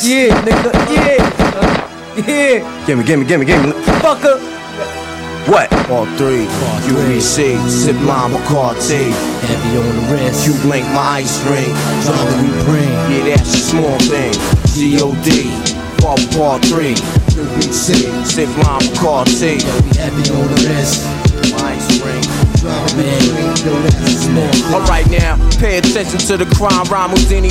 Yeah, nigga, yeah. Yeah. Gimme, gimme, gimme, gimme. Fucker. What? All three, QBC, Sip Lime Bacardi, Heavy on the wrist. You Blink my ice ring, Drama we bring. yeah that's a small thing. G.O.D. Part Part 3, QBC, Sip Lime We heavy on the wrist. my ice ring. Alright now, pay attention to the crime rhyme with Denny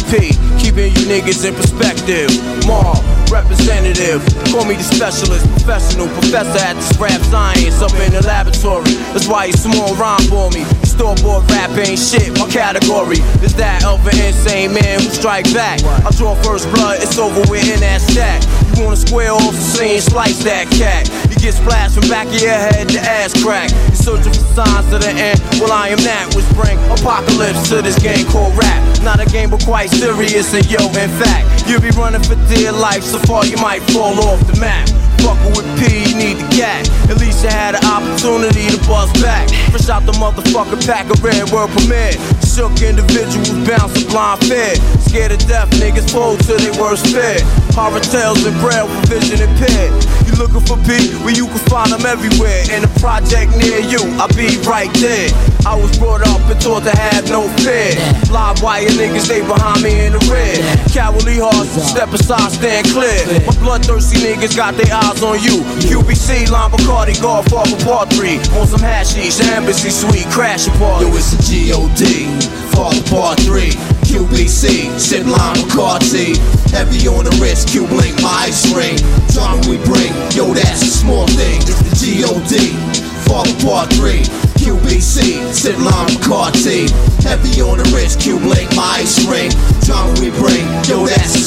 Keeping you niggas in perspective. Mar, representative. Call me the specialist, professional professor at this rap science up in the laboratory. That's why you small rhyme for me. Store bought rap ain't shit, my category is that of an insane man who strike back. I draw first blood, it's over with in that stack. You wanna square off the scene, slice that cat. You get splashed from back of your head to ass crack. You searching for signs of the end. Well, I am that which bring apocalypse to this game called rap. Not a game, but quite serious. And yo, in fact, you'll be running for dear life so far you might fall off the map. Fucking with P, you need the gat. At least you had an opportunity to bust back. Fresh out the motherfucker pack of red world premiere. Shook individuals bounce a blind fear. Scared to death, niggas fold to their worst fear. Horror tales and braille for vision impaired. You looking for P? Well, you can find them everywhere. In a project near you, I'll be right there. I was brought up and taught to have no fear. Live wire niggas, they behind me in the red. Cowardly hearts, step aside, stand clear. My bloodthirsty niggas got their eyes on you. QBC, Lime Bacardi, Godfather Part 3. On some hashish, embassy suite, crash party. Yo, it's a G.O.D. Father Part 3. QBC, Sip Lime Bacardi. Heavy on the wrist, Q Blink, my ice ring. Drama we bring, yo, that's a small thing. It's the G.O.D. Father Part 3. QBC, Sip Lime Bacardi. Heavy on the wrist, Q Blink, my ice ring. Drama we bring, yo, that's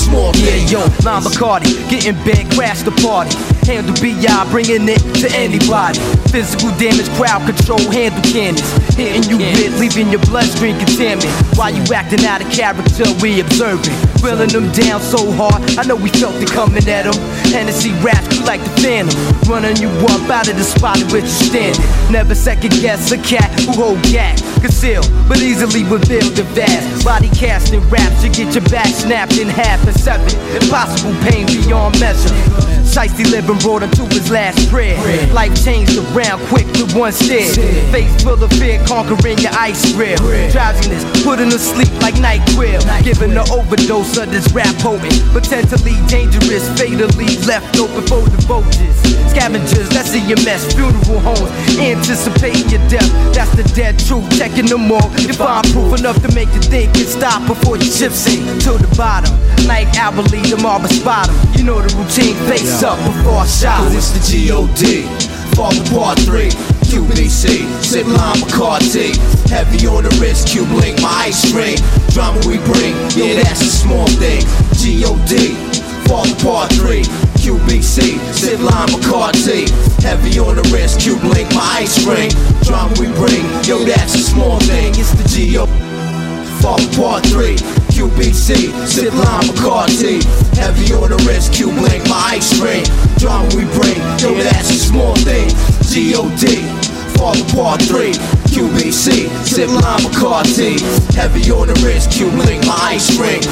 yo, Lime Bacardi, getting big, crash the party. Handle BI, bringing it to anybody. Physical damage, crowd control, handle cannons. Hitting you with, leaving your bloodstream contaminated. While you acting out of character, we observing. Drilling them down so hard, I know we felt it coming at them. Hennessy raps, you like the phantom. Running you up out of the spot in which you standing. Never second guess a cat who hold gas. Conceal, but easily reveal the vast. Body casting raps, you get your back snapped in half and seven. Impossible pain beyond measure. Shiesty living brought him to his last prayer. Life changed around quick with one stare. Face full of fear, conquering your ice grill. Drowsiness, putting to sleep like night quill. Giving the overdose of this rap potent. Potentially dangerous, fatally left open for the vultures. Scavengers, that's in your mess. Funeral homes, anticipating your death. That's the dead truth. Checking them all. You find proof enough to make you think and stop before your ship sink to the bottom. Like Alberly, the marble spot 'em. You know the routine. Face up before I shot. Yo, it's the G.O.D. Father Part 3. QBC, Sip Lime Bacardi. Heavy on the wrist, Q Blink, my ice ring. Drama we bring, yeah, that's a small thing. Heavy on the wrist, Q Blink, my ice ring. Drama we bring, yo, that's a small thing. It's the G.O. Father Part 3. QBC, Sip Lime Bacardi. Heavy on the wrist, Q Blink, my ice ring. Drama we bring, yo, that's a small thing. G.O.D. Father Part 3. QBC, Sip Lime Bacardi. Heavy on the wrist, Q Blink, my ice ring.